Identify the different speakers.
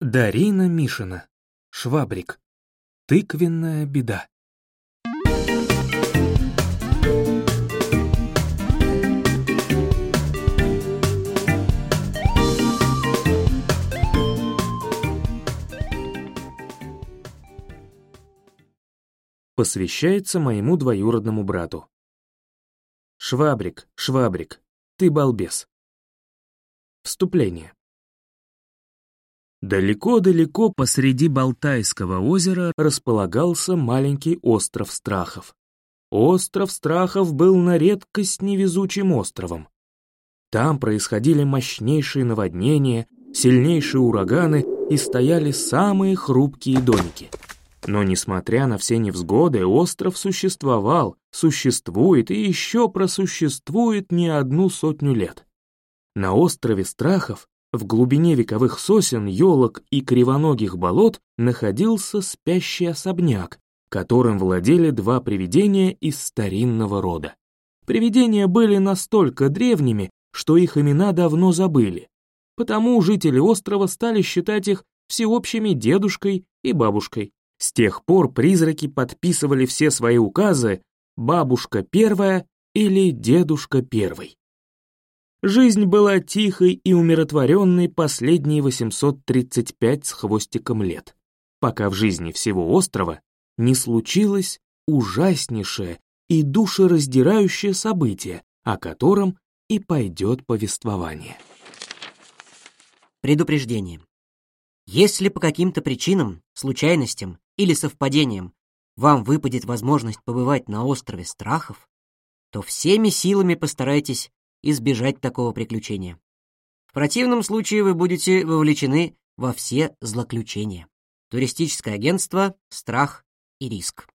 Speaker 1: Дарина Мишина. Швабрик. Тыквенная беда. Посвящается моему двоюродному брату. Швабрик, Швабрик, ты балбес. Вступление. Далеко-далеко посреди Балтайского озера располагался маленький остров Страхов. Остров Страхов был на редкость невезучим островом. Там происходили мощнейшие наводнения, сильнейшие ураганы и стояли самые хрупкие домики. Но, несмотря на все невзгоды, остров существовал, существует и еще просуществует не одну сотню лет. На острове Страхов в глубине вековых сосен, елок и кривоногих болот находился спящий особняк, которым владели два привидения из старинного рода. Привидения были настолько древними, что их имена давно забыли. Потому жители острова стали считать их всеобщими дедушкой и бабушкой. С тех пор призраки подписывали все свои указы «бабушка первая» или «дедушка первый». Жизнь была тихой и умиротворенной последние 835 с хвостиком лет, пока в жизни всего острова не случилось ужаснейшее и душераздирающее событие, о котором и пойдет повествование.
Speaker 2: Предупреждение. Если по каким-то причинам, случайностям или совпадениям вам выпадет возможность побывать на острове страхов, то всеми силами постарайтесь избежать такого приключения. В противном случае вы будете вовлечены во все злоключения. Туристическое агентство, страх и риск.